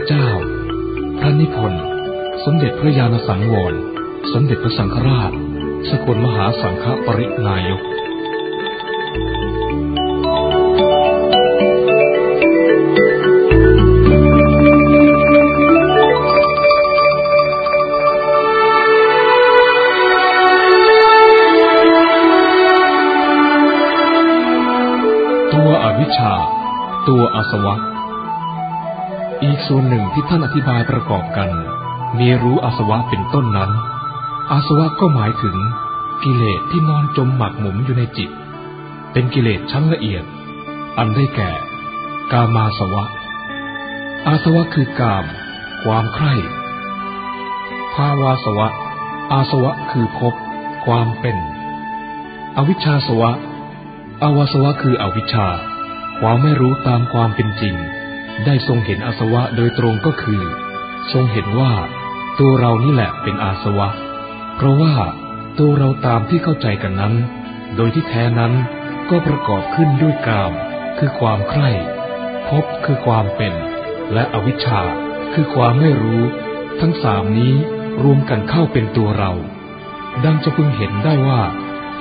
ธเจ้า พระนิพนธ์ สมเด็จพระญาณสังวร สมเด็จพระสังฆราช สกลมหาสังฆปรินายกตัวอวิชชา ตัวอสวะ อีกส่วนหนึ่งที่ท่านอธิบายประกอบกัน มีรู้อาสวะเป็นต้นนั้น อาสวะก็หมายถึง กิเลสที่นอนจมหมักหมมอยู่ในจิต เป็นกิเลสชั้นละเอียด อันได้แก่ กามาสวะ อาสวะคือกาม ความใคร่ ภาวาสวะ อาสวะคือภพ ความเป็น อวิชชาสวะอาวาสวะคืออวิชชา ความไม่รู้ตามความเป็นจริง ได้ทรงเห็นอาสวะโดยตรงก็คือ ทรงเห็นว่า ตัวเรานี่แหละเป็นอาสวะ เพราะว่าตัวเราตามที่เข้าใจกันนั้น โดยที่แท้นั้นก็ประกอบขึ้นด้วยกาม คือความใคร่ภพคือความเป็น และอวิชชา คือความไม่รู้ ทั้งสามนี้รวมกันเข้าเป็นตัวเรา ดังจะพึงเห็นได้ว่า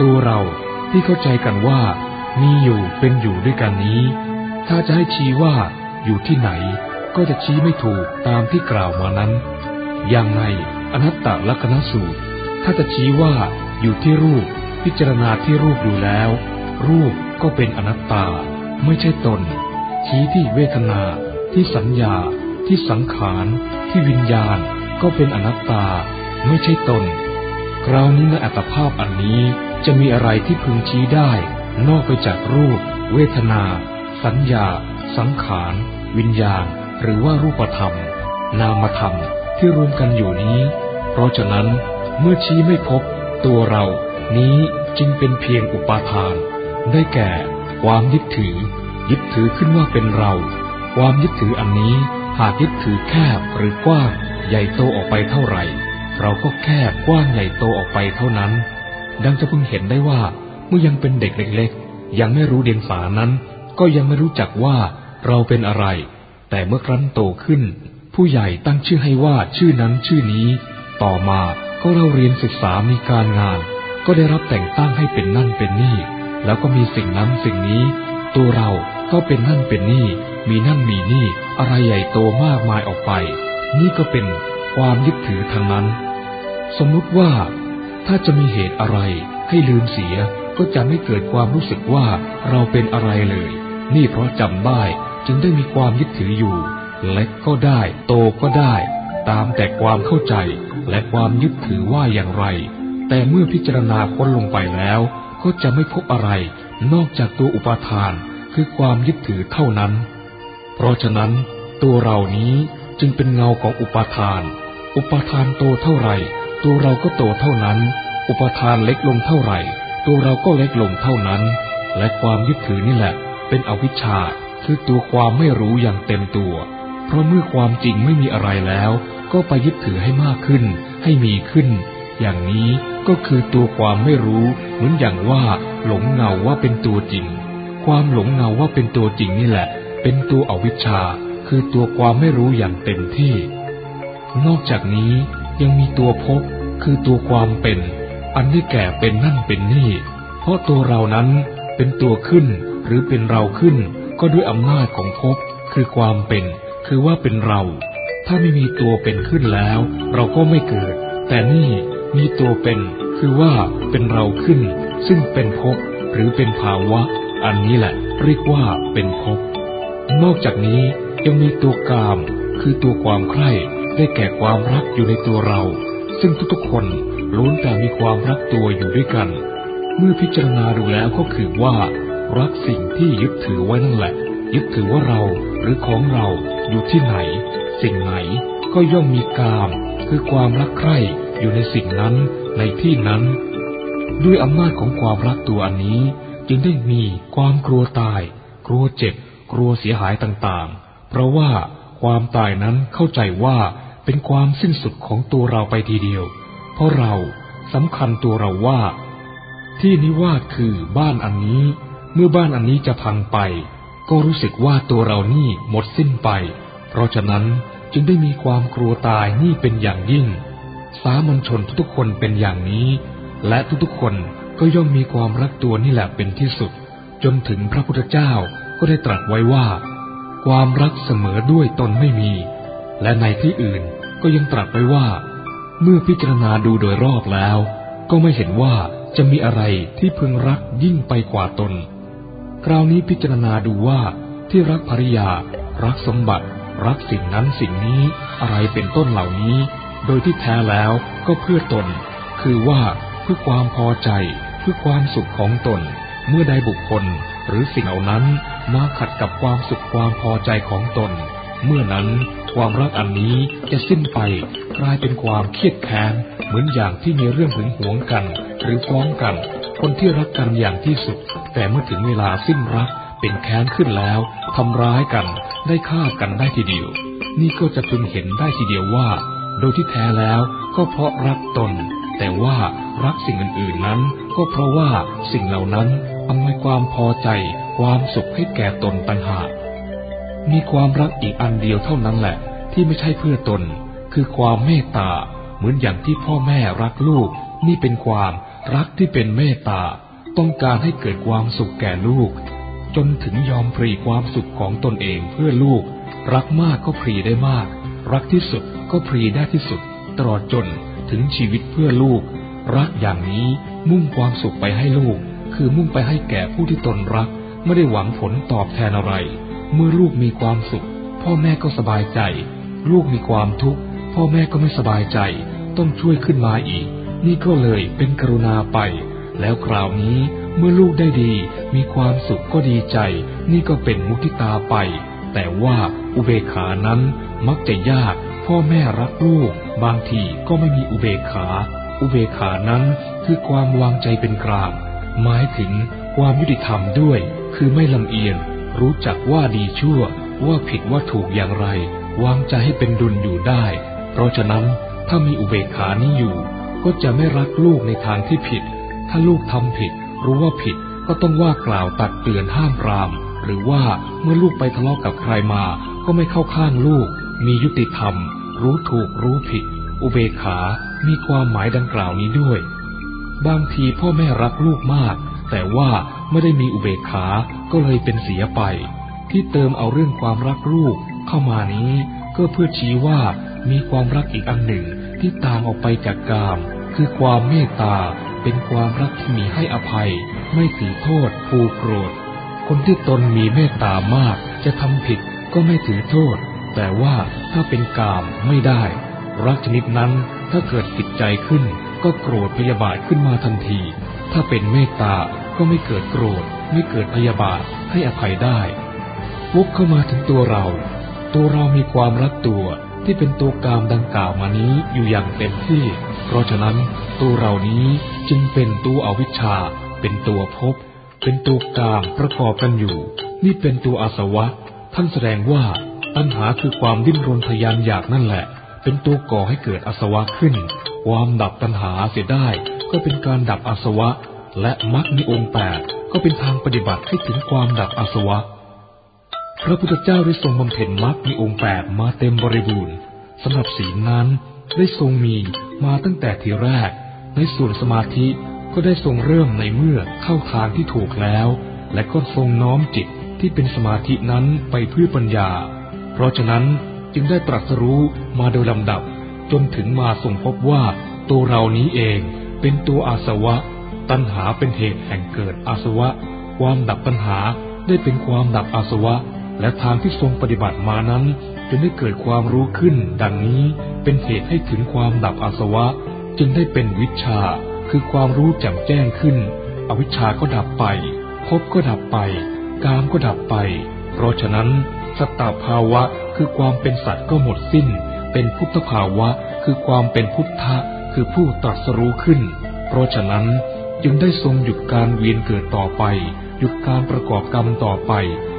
ตัวเราที่เข้าใจกันว่า มีอยู่เป็นอยู่ด้วยกันนี้ ถ้าจะให้ชี้ว่า อยู่ที่ไหนก็จะชี้ไม่ถูกตามที่กล่าวมานั้น อย่างในอนัตตลักษณสูตร ถ้าจะชี้ว่าอยู่ที่รูปพิจารณาที่รูปดูแล้ว รูปก็เป็นอนัตตา ไม่ใช่ตน ชี้ที่เวทนา ที่สัญญา ที่สังขารที่วิญญาณ ก็เป็นอนัตตา ไม่ใช่ตน คราวนี้ในอัตภาพอันนี้จะมีอะไรที่พึงชี้ได้ นอกไปจากรูป เวทนา สัญญา สังขาร วิญญาณ หรือว่ารูปธรรม นามธรรมที่รวมกันอยู่นี้ เพราะฉะนั้นเมื่อชี้ไม่พบ ตัวเรานี้จึงเป็นเพียงอุปาทาน ได้แก่ความยึดถือ ยึดถือขึ้นว่าเป็นเรา ความยึดถืออันนี้หากยึดถือแคบหรือกว้างใหญ่โตออกไปเท่าไหร่ เราก็แคบกว้างใหญ่โตออกไปเท่านั้น ดังจะเพึงเห็นได้ว่าเมื่อยังเป็นเด็กเล็กๆยังไม่รู้เดียงสานั้น ก็ยังไม่รู้จักว่า เราเป็นอะไร แต่เมื่อครั้นโตขึ้น ผู้ใหญ่ตั้งชื่อให้ว่าชื่อนั้นชื่อนี้ ต่อมาก็เราเรียนศึกษามีการงาน ก็ได้รับแต่งตั้งให้เป็นนั่นเป็นนี่ แล้วก็มีสิ่งนั้นสิ่งนี้ ตัวเราก็เป็นนั่นเป็นนี่ มีนั่นมีนี่ อะไรใหญ่โตมากมายออกไป นี่ก็เป็นความยึดถือทางนั้น สมมุติว่า ถ้าจะมีเหตุอะไรให้ลืมเสียก็จะไม่เกิดความรู้สึกว่าเราเป็นอะไรเลย นี่เพราะจำได้ จึงได้มีความยึดถืออยู่ เล็กก็ได้ โตก็ได้ ตามแต่ความเข้าใจและความยึดถือว่าอย่างไร แต่เมื่อพิจารณาค้นลงไปแล้ว ก็จะไม่พบอะไร นอกจากตัวอุปาทานคือความยึดถือเท่านั้น เพราะฉะนั้น ตัวเรานี้จึงเป็นเงาของอุปาทาน อุปาทานโตเท่าไหร่ ตัวเราก็โตเท่านั้น อุปาทานเล็กลงเท่าไหร่ ตัวเราก็เล็กลงเท่านั้น และความยึดถือนี่แหละ เป็นอวิชชา คือตัวความไม่รู้อย่างเต็มตัว เพราะเมื่อความจริงไม่มีอะไรแล้ว ก็ไปยึดถือให้มากขึ้น ให้มีขึ้น อย่างนี้ก็คือตัวความไม่รู้เหมือนอย่างว่า หลงเงาว่าเป็นตัวจริง ความหลงเงาว่าเป็นตัวจริงนี่แหละ เป็นตัวอวิชชา คือตัวความไม่รู้อย่างเต็มที่ นอกจากนี้ยังมีตัวภพคือตัวความเป็น อันได้แก่เป็นนั่นเป็นนี่ เพราะตัวเรานั้นเป็นตัวขึ้นหรือเป็นเราขึ้น ก็ด้วยอำนาจของภพคือความเป็น คือว่าเป็นเรา ถ้าไม่มีตัวเป็นขึ้นแล้ว เราก็ไม่เกิด แต่นี่มีตัวเป็น คือว่าเป็นเราขึ้น ซึ่งเป็นภพหรือเป็นภาวะ อันนี้แหละเรียกว่าเป็นภพนอกจากนี้ยังมีตัวกาม คือตัวความใคร่ได้แก่ความรักอยู่ในตัวเรา ซึ่งทุกๆคนล้วนแต่มีความรักตัวอยู่ด้วยกัน เมื่อพิจารณาดูแล้วก็คือว่า รักสิ่งที่ยึดถือไว้นั่นแหละ ยึดถือว่าเราหรือของเราอยู่ที่ไหน สิ่งไหนก็ย่อมมีกาม คือความรักใคร่อยู่ในสิ่งนั้นในที่นั้น ด้วยอำนาจของความรักตัวอันนี้ จึงได้มีความกลัวตาย กลัวเจ็บ กลัวเสียหายต่างๆ เพราะว่าความตายนั้นเข้าใจว่าเป็นความสิ้นสุดของตัวเราไปทีเดียว เพราะเราสำคัญตัวเราว่า ที่นิวาสคือบ้านอันนี้ เมื่อบ้านอันนี้จะพังไป ก็รู้สึกว่าตัวเรานี่หมดสิ้นไป เพราะฉะนั้นจึงได้มีความกลัวตายนี่เป็นอย่างยิ่ง สามัญชนทุกๆคนเป็นอย่างนี้ และทุกๆคนก็ย่อมมีความรักตัวนี่แหละเป็นที่สุด จนถึงพระพุทธเจ้าก็ได้ตรัสไว้ว่า ความรักเสมอด้วยตนไม่มี และในที่อื่นก็ยังตรัสไว้ว่า เมื่อพิจารณาดูโดยรอบแล้ว ก็ไม่เห็นว่าจะมีอะไรที่พึงรักยิ่งไปกว่าตน คราวนี้พิจารณาดูว่าที่รักภริยา รักสมบัติ รักสิ่งนั้นสิ่งนี้อะไรเป็นต้นเหล่านี้ โดยที่แท้แล้วก็เพื่อตน คือว่าเพื่อความพอใจ เพื่อความสุขของตน เมื่อใดบุคคล หรือสิ่งเหล่านั้นมาขัดกับความสุขความพอใจของตน เมื่อนั้นความรักอันนี้จะสิ้นไปกลายเป็นความเครียดแค้นเหมือนอย่างที่มีเรื่องหึงหวงกัน หรือฟ้องกัน คนที่รักกันอย่างที่สุด แต่เมื่อถึงเวลาสิ้นรักเป็นแค้นขึ้นแล้วทำร้ายกันได้ฆ่ากันได้ทีเดียว นี่ก็จะพึงเห็นได้ทีเดียวว่า โดยที่แท้แล้วก็เพราะรักตน แต่ว่ารักสิ่งอื่นๆนั้น ก็เพราะว่าสิ่งเหล่านั้นอำนวยความพอใจ ความสุขให้แก่ตนต่างหากมีความรักอีกอันเดียวเท่านั้นแหละ ที่ไม่ใช่เพื่อตน คือความเมตตา เหมือนอย่างที่พ่อแม่รักลูก นี่เป็นความ รักที่เป็นเมตตาต้องการให้เกิดความสุขแก่ลูก จนถึงยอมพรีความสุขของตนเองเพื่อลูก รักมากก็พรีได้มาก รักที่สุดก็พรีได้ที่สุด ตลอดจนถึงชีวิตเพื่อลูก รักอย่างนี้มุ่งความสุขไปให้ลูก คือมุ่งไปให้แก่ผู้ที่ตนรัก ไม่ได้หวังผลตอบแทนอะไร เมื่อลูกมีความสุข พ่อแม่ก็สบายใจ ลูกมีความทุกข์พ่อแม่ก็ไม่สบายใจ ต้องช่วยขึ้นมาอีก นี่ก็เลยเป็นกรุณาไป แล้วคราวนี้เมื่อลูกได้ดี มีความสุขก็ดีใจ นี่ก็เป็นมุทิตาไป แต่ว่าอุเบกขานั้นมักจะยาก พ่อแม่รักลูก บางทีก็ไม่มีอุเบกขา อุเบกขานั้นคือความวางใจเป็นกลาง หมายถึงความยุติธรรมด้วย คือไม่ลำเอียง รู้จักว่าดีชั่ว ว่าผิดว่าถูกอย่างไร วางใจให้เป็นดุลอยู่ได้ เพราะฉะนั้นถ้ามีอุเบกขานี้อยู่ ก็จะไม่รักลูกในทางที่ผิด ถ้าลูกทำผิด รู้ว่าผิดก็ต้องว่ากล่าวตักเตือนห้ามปราม หรือว่าเมื่อลูกไปทะเลาะกับใครมา ก็ไม่เข้าข้างลูก มียุติธรรม รู้ถูกรู้ผิด อุเบกขา มีความหมายดังกล่าวนี้ด้วย บางทีพ่อแม่รักลูกมาก แต่ว่าไม่ได้มีอุเบกขา ก็เลยเป็นเสียไป ที่เติมเอาเรื่องความรักลูกเข้ามานี้ ก็เพื่อชี้ว่ามีความรักอีกอันหนึ่งที่ต่างออกไปจากกาม คือความเมตตาเป็นความรักที่มีให้อภัย ไม่ถือโทษผูกโกรธ คนที่ตนมีเมตตามากจะทำผิดก็ไม่ถือโทษ แต่ว่าถ้าเป็นกามไม่ได้ รักชนิดนั้นถ้าเกิดติดใจขึ้น ก็โกรธพยาบาทขึ้นมาทันที ถ้าเป็นเมตตาก็ไม่เกิดโกรธ ไม่เกิดพยาบาทให้อภัยได้วกเข้ามาถึงตัวเรา ตัวเรามีความรักตัว ที่เป็นตัวกามดังกล่าวมานี้อยู่อย่างเต็มที่ เพราะฉะนั้นตัวเรานี้จึงเป็นตัวอวิชชา เป็นตัวภพเป็นตัวกามประกอบกันอยู่ นี่เป็นตัวอาสวะ ท่านแสดงว่าตัณหาคือความดิ้นรนทยานอยากนั่นแหละ เป็นตัวก่อให้เกิดอาสวะขึ้น ความดับตัณหาเสียได้ ก็เป็นการดับอาสวะ และมรรคมีองค์แปดก็เป็นทางปฏิบัติให้ถึงความดับอาสวะ พระพุทธเจ้าได้ทรงบำเพ็ญมรรคมีองค์แปดมาเต็มบริบูรณ์สำหรับศีลนั้นได้ทรงมีมาตั้งแต่ทีแรก ในส่วนสมาธิก็ได้ทรงเริ่มในเมื่อเข้าทางที่ถูกแล้ว และก็ทรงน้อมจิตที่เป็นสมาธินั้นไปเพื่อปัญญา เพราะฉะนั้นจึงได้ตรัสรู้มาโดยลำดับ จนถึงมาทรงพบว่า ตัวเรานี้เองเป็นตัวอาสวะ ตัณหาเป็นเหตุแห่งเกิดอาสวะ ความดับปัญหาได้เป็นความดับอาสวะ และทางที่ทรงปฏิบัติมานั้นจึงได้เกิดความรู้ขึ้น ดังนี้เป็นเหตุให้ถึงความดับอาสวะ จึงได้เป็นวิชา คือความรู้แจ่มแจ้งขึ้น อวิชาก็ดับไปภพก็ดับไป กามก็ดับไป เพราะฉะนั้นสตาภาวะคือความเป็นสัตว์ก็หมดสิ้น เป็นพุทธภาวะคือความเป็นพุทธะคือผู้ตรัสรู้ขึ้น เพราะฉะนั้นจึงได้ทรงหยุดการเวียนเกิดต่อไป หยุดการประกอบกรรมต่อไป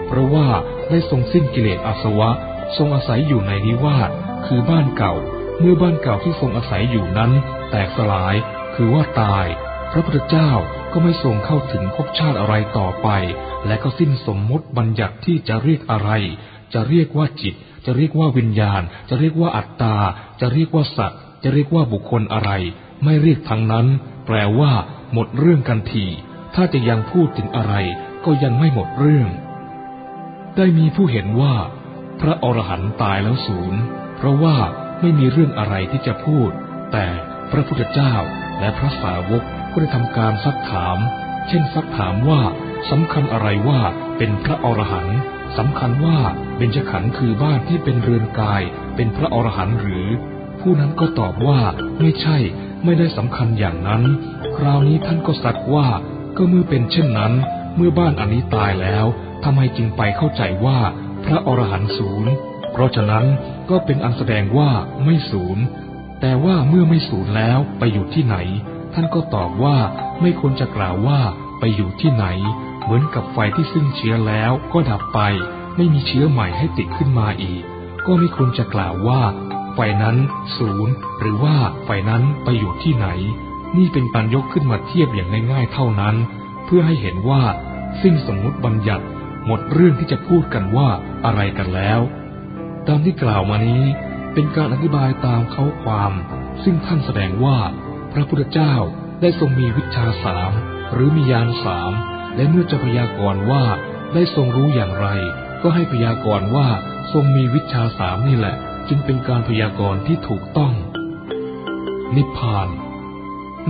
เพราะว่าได้ทรงสิ้นกิเลสอาสวะ ทรงอาศัยอยู่ในนิวาสคือบ้านเก่า เมื่อบ้านเก่าที่ทรงอาศัยอยู่นั้น แตกสลาย คือว่าตาย พระพุทธเจ้าก็ไม่ทรงเข้าถึงภพชาติอะไรต่อไป และก็สิ้นสมมติบัญญัติที่จะเรียกอะไร จะเรียกว่าจิต จะเรียกว่าวิญญาณ จะเรียกว่าอัตตา จะเรียกว่าสัตว์ จะเรียกว่าบุคคลอะไร ไม่เรียกทั้งนั้น แปลว่า หมดเรื่องกันที ถ้าจะยังพูดถึงอะไร ก็ยังไม่หมดเรื่อง ได้มีผู้เห็นว่า พระอรหันต์ตายแล้วศูนย์เพราะว่าไม่มีเรื่องอะไรที่จะพูด แต่พระพุทธเจ้าและพระสาวกก็ได้ทำการซักถาม เช่นซักถามว่าสำคัญอะไรว่าเป็นพระอรหันต์สำคัญว่าเบญจขันธ์คือบ้านที่เป็นเรือนกาย เป็นพระอรหันต์หรือ ผู้นั้นก็ตอบว่าไม่ใช่ไม่ได้สำคัญอย่างนั้น คราวนี้ท่านก็สักว่าก็เมื่อเป็นเช่นนั้น เมื่อบ้านอันนี้ตายแล้ว ทำไมจึงไปเข้าใจว่าพระอรหันต์ศูนย์ เพราะฉะนั้นก็เป็นอันแสดงว่าไม่ศูนย์ แต่ว่าเมื่อไม่สูญแล้วไปอยู่ที่ไหน ท่านก็ตอบว่าไม่ควรจะกล่าวว่าไปอยู่ที่ไหน เหมือนกับไฟที่ซึ่งเชื้อแล้วก็ดับไป ไม่มีเชื้อใหม่ให้ติดขึ้นมาอีก ก็ไม่ควรจะกล่าวว่า ไฟนั้นศูนย์ หรือว่าไฟนั้นไปอยู่ที่ไหน นี่เป็นการยกขึ้นมาเทียบอย่างง่ายๆเท่านั้น เพื่อให้เห็นว่าสิ้นสมมุติบัญญัติ หมดเรื่องที่จะพูดกันว่าอะไรกันแล้ว ตามที่กล่าวมานี้เป็นการอธิบายตามเขาความ ซึ่งท่านแสดงว่า พระพุทธเจ้าได้ทรงมีวิชาสามหรือมียานสามและเมื่อจะพยากรณ์ว่าได้ทรงรู้อย่างไร ก็ให้พยากรณ์ว่าทรงมีวิชาสามนี่แหละ จึงเป็นการพยากรณ์ที่ถูกต้อง นิพพาน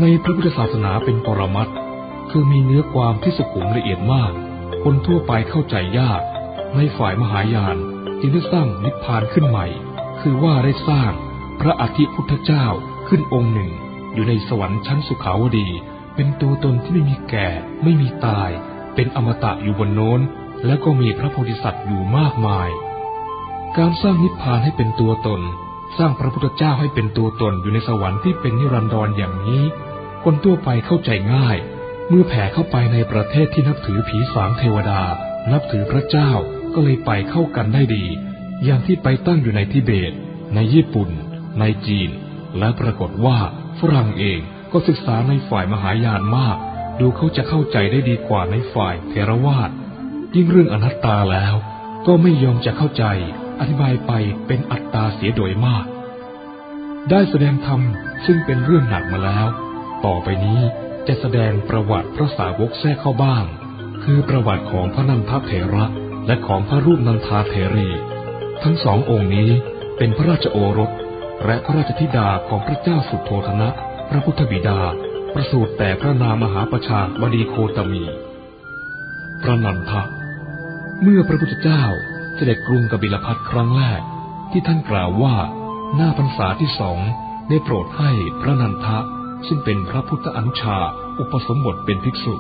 ในพระพุทธศาสนาเป็นปรมัตคือมีเนื้อความที่สุขุมละเอียดมาก คนทั่วไปเข้าใจยาก ในฝ่ายมหายานจึงได้สร้างนิพพานขึ้นใหม่ คือว่าได้สร้างพระอธิพุทธเจ้าขึ้นองค์หนึ่ง อยู่ในสวรรค์ชั้นสุขาวดี เป็นตัวตนที่ไม่มีแก่ ไม่มีตาย เป็นอมตะอยู่บนโน้น แล้วก็มีพระโพธิสัตว์อยู่มากมาย การสร้างนิพพานให้เป็นตัวตน สร้างพระพุทธเจ้าให้เป็นตัวตนอยู่ในสวรรค์ที่เป็นนิรันดรอย่างนี้ คนทั่วไปเข้าใจง่าย เมื่อแผ่เข้าไปในประเทศที่นับถือผีสางเทวดา นับถือพระเจ้าก็เลยไปเข้ากันได้ดี อย่างที่ไปตั้งอยู่ในทิเบต ในญี่ปุ่น ในจีน และปรากฏว่าฝรั่งเองก็ศึกษาในฝ่ายมหายานมาก ดูเขาจะเข้าใจได้ดีกว่าในฝ่ายเทรวาสยิ่งเรื่องอนัตตาแล้ว ก็ไม่ยอมจะเข้าใจ อธิบายไปเป็นอัตตาเสียโดยมาก ได้แสดงธรรมซึ่งเป็นเรื่องหนักมาแล้ว ต่อไปนี้ จะแสดงประวัติพระสาวกแทรกเข้าบ้าง คือประวัติของพระนันทเถระและของพระรูปนันทาเถรี ทั้งสององค์นี้เป็นพระราชโอรส และพระราชธิดาของพระเจ้าสุโธธนะ พระพุทธบิดา ประสูติแต่พระนามหาประชาบดีโคตมี พระนันทะ เมื่อพระพุทธเจ้าเสด็จกรุงกบิลพัทครั้งแรก ที่ท่านกล่าวว่าหน้าพรรษาที่สองได้โปรดให้พระนันทะ ซึ่งเป็นพระพุทธอนุชาอุปสมบทเป็นภิกษุ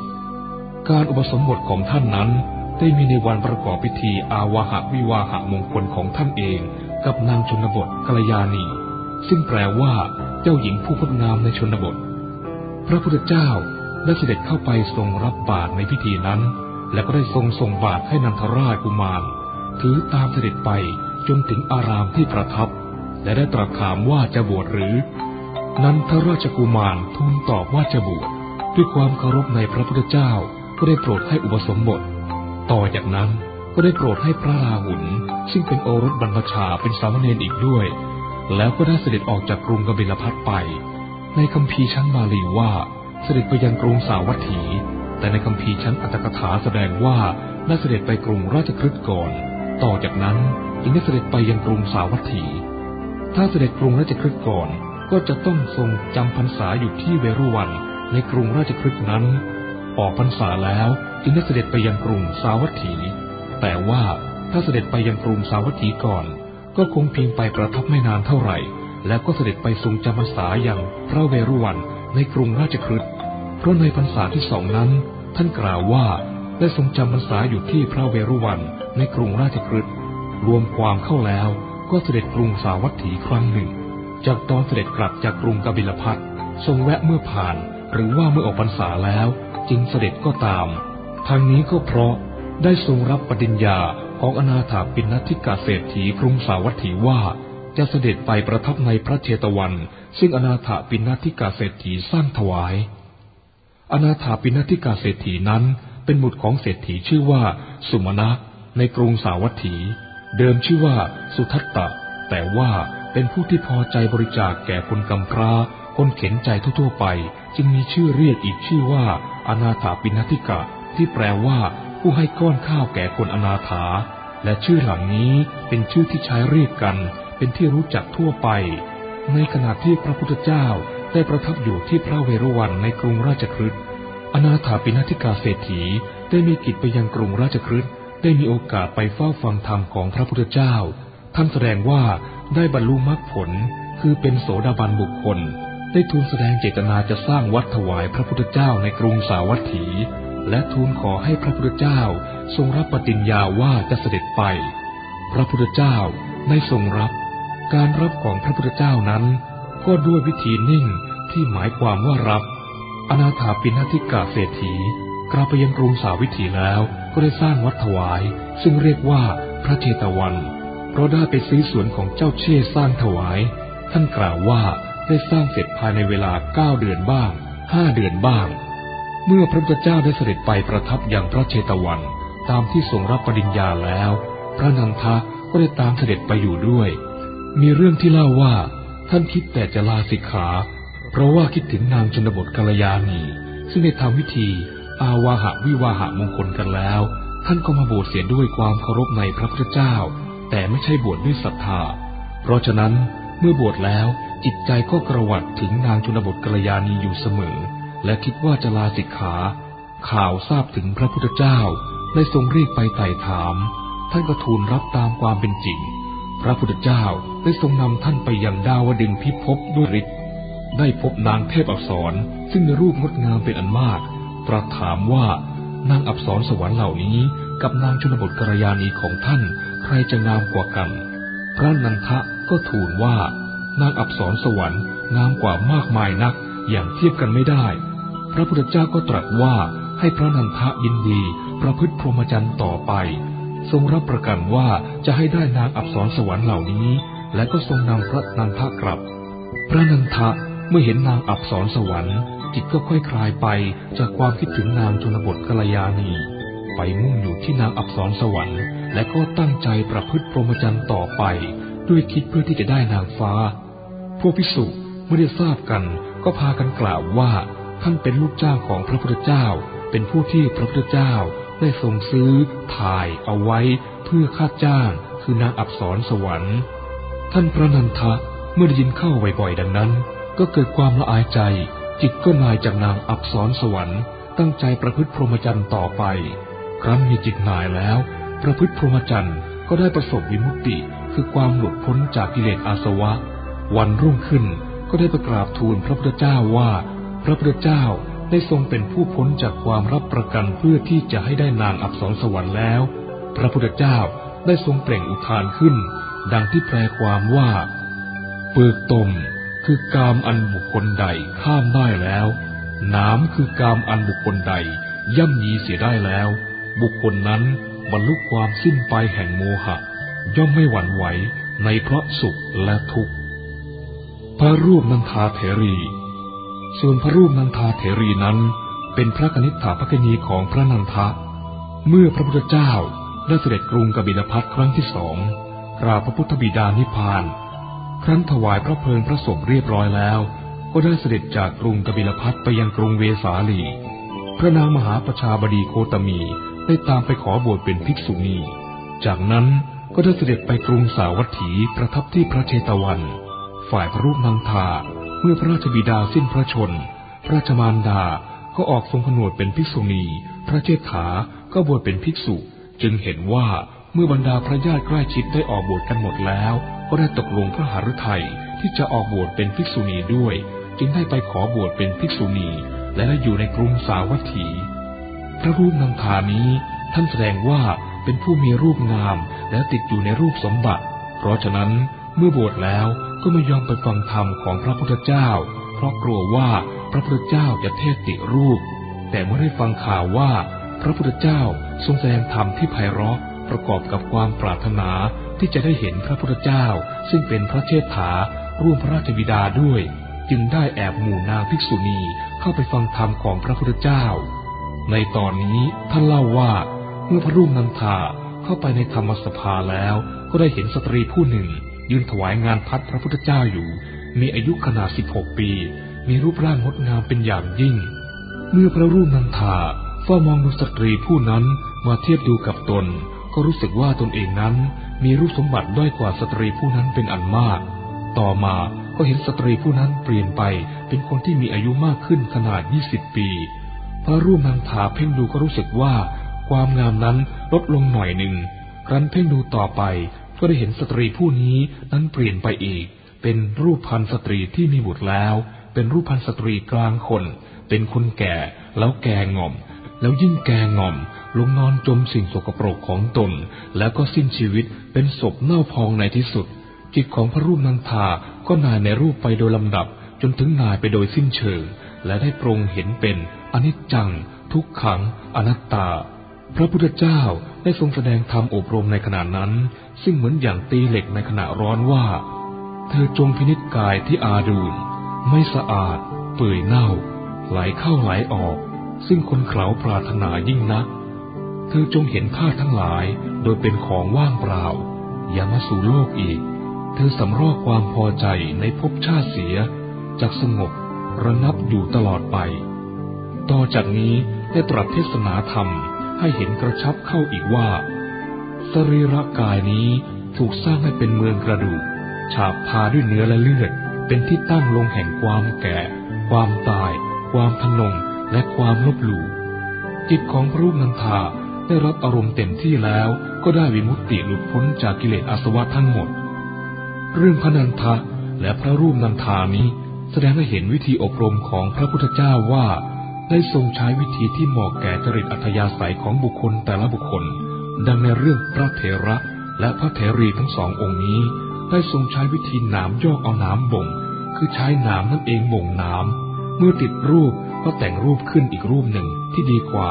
การอุปสมบทของท่านนั้นได้มีในวันประกอบพิธีอาวาหะวิวาหะมงคลของท่านเองกับนางชนบทกัลยาณี ซึ่งแปลว่าเจ้าหญิงผู้พดงามในชนบท พระพุทธเจ้าได้เสด็จเข้าไปทรงรับบาตรในพิธีนั้น และก็ได้ทรงส่งบาตรให้นันทราชกุมาร ถือตามเสด็จไปจนถึงอารามที่ประทับ และได้ตรัสถามว่าจะบวชหรือ นันทราชกุมารทูลตอบว่าจะบวชด้วยความเคารพในพระพุทธเจ้าก็ได้โปรดให้อุปสมบท ต่อจากนั้นก็ได้โปรดให้พระราหุลซึ่งเป็นโอรสบรรพชาเป็นสามเณรอีกด้วย แล้วก็ได้เสด็จออกจากกรุงกบิลพัทไป ในคำพีชั้นบาลีว่าเสด็จไปยังกรุงสาวัตถี แต่ในคำพีชั้นอัตถกถาแสดงว่าได้เสด็จไปกรุงราชคฤห์ก่อน ต่อจากนั้นจึงได้เสด็จไปยังกรุงสาวัตถี ถ้าเสด็จกรุงราชคฤห์ก่อน ก็จะต้องทรงจำพรรษาอยู่ที่เวรุวันในกรุงราชคฤห์นั้น ออกพรรษาแล้วจึงได้เสด็จไปยังกรุงสาวัตถี แต่ว่าถ้าเสด็จไปยังกรุงสาวัตถีก่อน ก็คงเพียงไปประทับไม่นานเท่าไหร่ แล้วก็เสด็จไปทรงจำพรรษาอย่างพระเวรุวันในกรุงราชคฤห์เพราะในพรรษาที่สองนั้น ท่านกล่าวว่าได้ทรงจำพรรษาอยู่ที่พระเวรุวันในกรุงราชคฤห์รวมความเข้าแล้วก็เสด็จกรุงสาวัตถีครั้งหนึ่ง จากตอนเสด็จกลับจากกรุงกบิลพัททรงแวะเมื่อผ่าน หรือว่าเมื่อออกพรรษาแล้ว จึงเสด็จก็ตาม ทางนี้ก็เพราะได้ทรงรับปฏิญญาของอนาถาปินทิกาเศรษฐีกรุงสาวัตถีว่า จะเสด็จไปประทับในพระเชตวัน ซึ่งอนาถาปินทิกาเศรษฐีสร้างถวาย อนาถาปินทิกาเศรษฐีนั้นเป็นบุตรของเศรษฐีชื่อว่า สุมาณะในกรุงสาวัตถี เดิมชื่อว่าสุทัตตะ แต่ว่า เป็นผู้ที่พอใจบริจาคแก่คนกำพร้า คนเข็นใจทั่วๆไป จึงมีชื่อเรียกอีกชื่อว่า อนาถาปินทิกะ ที่แปลว่าผู้ให้ก้อนข้าวแก่คนอนาถา และชื่อหลังนี้เป็นชื่อที่ใช้เรียกกัน เป็นที่รู้จักทั่วไป ในขณะที่พระพุทธเจ้าได้ประทับอยู่ที่พระเวรุวันในกรุงราชคฤห์อนาถาปินทิกาเศรษฐีได้มีกิจไปยังกรุงราชคฤห์ได้มีโอกาสไปเฝ้าฟังธรรมของพระพุทธเจ้า ท่านแสดงว่า ได้บรรลุมรรคผล คือเป็นโสดาบันบุคคล ได้ทูลแสดงเจตนาจะสร้างวัดถวายพระพุทธเจ้าในกรุงสาวัตถี และทูลขอให้พระพุทธเจ้าทรงรับปฏิญญาว่าจะเสด็จไป พระพุทธเจ้าได้ทรงรับ การรับของพระพุทธเจ้านั้น ก็ด้วยวิธีนิ่งที่หมายความว่ารับ อนาถาปินทิกาเศรษฐีกลับไปยังกรุงสาวิถีแล้วก็ได้สร้างวัดถวาย ซึ่งเรียกว่าพระเจตวัน เพราะได้ไปซื้อสวนของเจ้าเช่สร้างถวาย ท่านกล่าวว่าได้สร้างเสร็จภายในเวลาเก้าเดือนบ้างห้าเดือนบ้าง เมื่อพระพุทธเจ้าได้เสด็จไปประทับยังพระเชตวัน ตามที่ทรงรับปริญญาแล้ว พระนันทะก็ได้ตามเสด็จไปอยู่ด้วย มีเรื่องที่เล่าว่า ท่านคิดแต่จะลาสิกขา เพราะว่าคิดถึงนางชนบทกัลยาณี ซึ่งได้ทำวิธี อาวาหะวิวาหะมงคลกันแล้ว ท่านก็มาบวชเสียด้วยความเคารพในพระพุทธเจ้า แต่ไม่ใช่บวชดด้วยศรัทธา เพราะฉะนั้นเมื่อบวชแล้วจิตใจก็กระวัดถึงนางชนบทกัลยาณีอยู่เสมอ และคิดว่าจะลาสิกขา ข่าวทราบถึงพระพุทธเจ้าได้ทรงเรียกไปไต่ถาม ท่านก็ทูลรับตามความเป็นจริง พระพุทธเจ้าได้ทรงนำท่านไปยังดาวดึงพิภพด้วยฤทธิ์ได้พบนางเทพอักษรซึ่งมีรูปงดงามเป็นอันมาก ตรัสถามว่านางอับสรสวรรค์เหล่านี้กับนางชนบทกรยานีของท่าน ใครจะงามกว่ากัน พระนันทะก็ทูลว่านางอับสรสวรรค์งามกว่ามากมายนักอย่างเทียบกันไม่ได้ พระพุทธเจ้าก็ตรัสว่าให้พระนันทะยินดีประพฤติพรหมจรรย์ต่อไป ทรงรับประกันว่าจะให้ได้นางอับสรสวรรค์เหล่านี้ และก็ทรงนำพระนันทะกลับ พระนันทะเมื่อเห็นนางอับสรสวรรค์จิตก็ค่อยคลายไปจากความคิดถึงนางชนบทกัลยาณี ไปมุ่งอยู่ที่นางอับสรสวรรค์ และก็ตั้งใจประพฤติพรหมจรรย์ต่อไป ด้วยคิดเพื่อที่จะได้นางฟ้า พวกพิสุเมื่อได้ทราบกันก็พากันกล่าวว่าท่านเป็นลูกจ้างของพระพุทธเจ้า เป็นผู้ที่พระพุทธเจ้าได้ทรงซื้อถ่ายเอาไว้เพื่อค่าจ้างคือนางอับสรสวรรค์ ท่านพระนันทะเมื่อได้ยินเข้าบ่อยๆดังนั้น ก็เกิดความละอายใจ จิตก็นายจากนางอับสรสวรรค์ ตั้งใจประพฤติพรหมจรรย์ต่อไป ครั้นมีจิตนายแล้ว ประพฤติพรหมจรรย์ก็ได้ประสบวิมุตติคือความหลุดพ้นจากกิเลสอาสวะ วันรุ่งขึ้นก็ได้ประกราบทูลพระพุทธเจ้าว่า พระพุทธเจ้าได้ทรงเป็นผู้พ้นจากความรับประกันเพื่อที่จะให้ได้นางอับสรสวรรค์แล้ว พระพุทธเจ้าได้ทรงเปล่งอุทานขึ้น ดังที่แปลความว่า เปิกตมคือกามอันบุคคลใดข้ามได้แล้ว น้ำคือกามอันบุคคลใดย่ำยีเสียได้แล้ว บุคคลนั้น บรรลุความสิ้นไปแห่งโมหะ ย่อมไม่หวั่นไหวในเพราะสุขและทุกข์ พระรูปนันทาเถรี ส่วนพระรูปนันทาเถรีนั้นเป็นพระกนิษฐาภกนีของพระนันทะ เมื่อพระพุทธเจ้าได้เสด็จกรุงกบิลพัทครั้งที่สองกราบพระพุทธบิดานิพพาน ครั้นถวายพระเพลิงพระศพเรียบร้อยแล้ว ก็ได้เสด็จจากกรุงกบิลพัทไปยังกรุงเวสาลี พระนางมหาประชาบดีโคตมี ได้ตามไปขอบวชเป็นภิกษุณี จากนั้นก็ได้เสด็จไปกรุงสาวัตถีประทับที่พระเชตวัน ฝ่ายพระรูปนางทาเมื่อพระราชบิดาสิ้นพระชน พระราชมารดาก็ออกทรงผนวดเป็นภิกษุณี พระเจษฐาก็บวชเป็นภิกษุ จึงเห็นว่าเมื่อบรรดาพระญาติใกล้ชิดได้ออกบวชกันหมดแล้ว ก็ได้ตกลงพระหฤทัยที่จะออกบวชเป็นภิกษุณีด้วย จึงได้ไปขอบวชเป็นภิกษุณี และได้อยู่ในกรุงสาวัตถี พระรูปนางทานี้ ท่านแสดงว่าเป็นผู้มีรูปงามและติดอยู่ในรูปสมบัติ เพราะฉะนั้นเมื่อบวชแล้วก็ไม่ยอมไปฟังธรรมของพระพุทธเจ้า เพราะกลัวว่าพระพุทธเจ้าจะเทศติรูป แต่เมื่อได้ฟังข่าวว่า พระพุทธเจ้าทรงแสดงธรรมที่ไพเราะประกอบกับความปรารถนาที่จะได้เห็นพระพุทธเจ้า ซึ่งเป็นพระเชษฐา ร่วมพระราชบิดาด้วย จึงได้แอบหมู่นางภิกษุณีเข้าไปฟังธรรมของพระพุทธเจ้า ในตอนนี้ท่านเล่าว่าเมื่อพระรุ่งนันทาเข้าไปในธรรมสภาแล้วก็ได้เห็นสตรีผู้หนึ่ง ยืนถวายงานพัดพระพุทธเจ้าอยู่ มีอายุขนาดสิบหกปี มีรูปร่างงดงามเป็นอย่างยิ่ง เมื่อพระรุ่งนันทาเฝ้ามองดูสตรีผู้นั้นมาเทียบดูกับตน ก็รู้สึกว่าตนเองนั้น มีรูปสมบัติด้อยกว่าสตรีผู้นั้นเป็นอันมาก ต่อมาก็เห็นสตรีผู้นั้นเปลี่ยนไปเป็นคนที่มีอายุมากขึ้นขนาดยี่สิบปี พระรูปนันทาเพ่งดูก็รู้สึกว่า ความงามนั้นลดลงหน่อยหนึ่งครั้นเพ่งดูต่อไปก็ได้เห็นสตรีผู้นี้นั้นเปลี่ยนไปอีก เป็นรูปพรรณสตรีที่มีบุตรแล้ว เป็นรูปพรรณสตรีกลางคน เป็นคนแก่แล้วแก่หง่อม แล้วยิ่งแก่หง่อม ลงนอนจมสิ่งสกปรกของตน แล้วก็สิ้นชีวิตเป็นศพเน่าพองในที่สุด จิตของพระรูปนันทาก็หน่ายในรูปไปโดยลำดับจนถึงนายไปโดยสิ้นเชิง และได้ปรงเห็นเป็นอนิจจัง ทุกขัง อนัตตา พระพุทธเจ้าได้ทรงแสดงธรรมอบรมในขณะนั้น ซึ่งเหมือนอย่างตีเหล็กในขณะร้อนว่า เธอจงพินิจกายที่อาดูลไม่สะอาด เปื่อยเน่า ไหลเข้าไหลออก ซึ่งคนเขาปรารถนายิ่งนัก เธอจงเห็นธาทั้งหลายโดยเป็นของว่างเปล่า อย่ามาสู่โลกอีก เธอสำรอกความพอใจในภพชาติเสียจากสงบ ระงับอยู่ตลอดไป ต่อจากนี้ได้ตรัสเทศนาธรรมให้เห็นกระชับเข้าอีกว่า สรีระกายนี้ถูกสร้างให้เป็นเมืองกระดูก ฉาบทาด้วยเนื้อและเลือด เป็นที่ตั้งลงแห่งความแก่ ความตาย ความทนง และความลบหลู่จิตของพระรูปนันทาได้รับอารมณ์เต็มที่แล้วก็ได้วิมุตติหลุดพ้นจากกิเลสอาสวะทั้งหมด เรื่องพระนันทะและพระรูปนันทานี้ แสดงให้เห็นวิธีอบรมของพระพุทธเจ้าว่าได้ทรงใช้วิธีที่เหมาะแก่จริตอัธยาศัยของบุคคลแต่ละบุคคล ดังในเรื่องพระเถระและพระเถรีทั้งสององค์นี้ ได้ทรงใช้วิธีหนามยอกเอาหนามบ่ง คือใช้หนามนั่นเองบ่งหนามเมื่อติดรูปก็แต่งรูปขึ้นอีกรูปหนึ่งที่ดีกว่า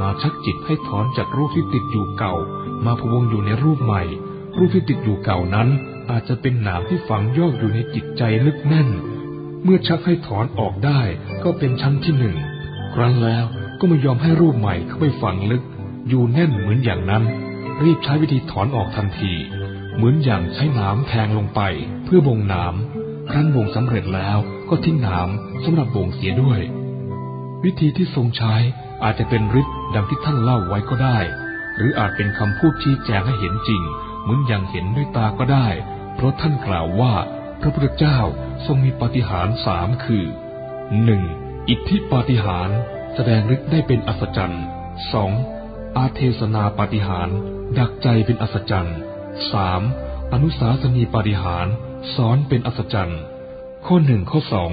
มาชักจิตให้ถอนจากรูปที่ติดอยู่เก่า มาพวงอยู่ในรูปใหม่ รูปที่ติดอยู่เก่านั้น อาจจะเป็นหนามที่ฝังยอกอยู่ในจิตใจลึกแน่น เมื่อชักให้ถอนออกได้ก็เป็นชั้นที่หนึ่ง ครั้นแล้วก็ไม่ยอมให้รูปใหม่เข้าไปฝังลึก อยู่แน่นเหมือนอย่างนั้น รีบใช้วิธีถอนออกทันที เหมือนอย่างใช้หนามแทงลงไปเพื่อบ่งหนามครั้นบ่งสำเร็จแล้วก็ทิ้งหนามสำหรับบ่งเสียด้วย วิธีที่ทรงใช้อาจจะเป็นฤทธิ์ดังที่ท่านเล่าไว้ก็ได้ หรืออาจเป็นคำพูดชี้แจงให้เห็นจริง เหมือนอย่างเห็นด้วยตาก็ได้ เพราะท่านกล่าวว่าพระพุทธเจ้า ทรงมีปาฏิหาริย์สามคือหนึ่งอิทธิปาฏิหาริย์แสดงฤทธิ์ได้เป็นอัศจรรย์สองอาเทศนาปาฏิหาริย์ดักใจเป็นอัศจรรย์สามอนุสาสนีปาฏิหาริย์สอนเป็นอัศจรรย์ข้อหนึ่งข้อสอง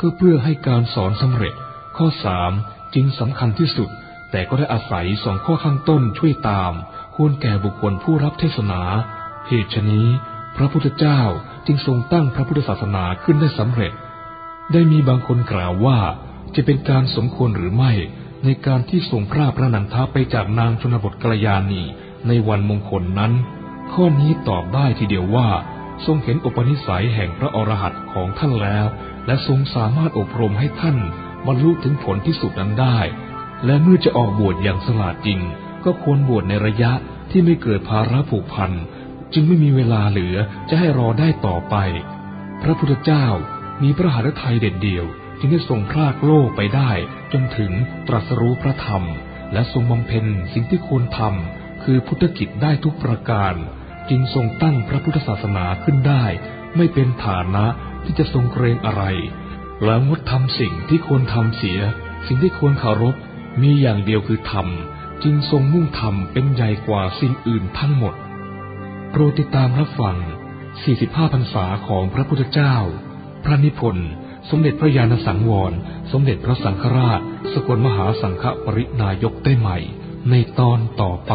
ก็เพื่อให้การสอนสำเร็จ ข้อสามจึงสำคัญที่สุด แต่ก็ได้อาศัยสองข้อข้างต้นช่วยตาม ควรแก่บุคคลผู้รับเทศนา เหตุฉนี้ พระพุทธเจ้า จึงทรงตั้งพระพุทธศาสนาขึ้นได้สำเร็จ ได้มีบางคนกล่าวว่าจะเป็นการสมควรหรือไม่ในการที่ทรงพระพระนันทาไปจากนางชนบทกัลยาณีในวันมงคลนั้น ข้อนี้ตอบได้ทีเดียวว่า ทรงเห็นอุปนิสัยแห่งพระอรหันต์ของท่านแล้ว และทรงสามารถอบรมให้ท่านบรรลุถึงผลที่สุดนั้นได้ และเมื่อจะออกบวชอย่างสลาดจริง ก็ควรบวชในระยะที่ไม่เกิดภาระผูกพัน จึงไม่มีเวลาเหลือจะให้รอได้ต่อไป พระพุทธเจ้ามีพระหฤทัยเด็ดเดี่ยว จึงได้ทรงพรากโลกไปได้ จนถึงตรัสรู้พระธรรม และทรงบำเพ็ญสิ่งที่ควรทำคือพุทธกิจได้ทุกประการ จึงทรงตั้งพระพุทธศาสนาขึ้นได้ ไม่เป็นฐานะที่จะทรงเกรงอะไร แล้วงดทำสิ่งที่ควรทำเสีย สิ่งที่ควรเคารพมีอย่างเดียวคือธรรม จึงทรงมุ่งธรรมเป็นใหญ่กว่าสิ่งอื่นทั้งหมด ปรดติดตามรับฟัง 45 พรรษาของพระพุทธเจ้า พระนิพนธ์ สมเด็จพระญาณสังวร สมเด็จพระสังฆราช สกลมหาสังฆปรินายกได้ใหม่ ในตอนต่อไป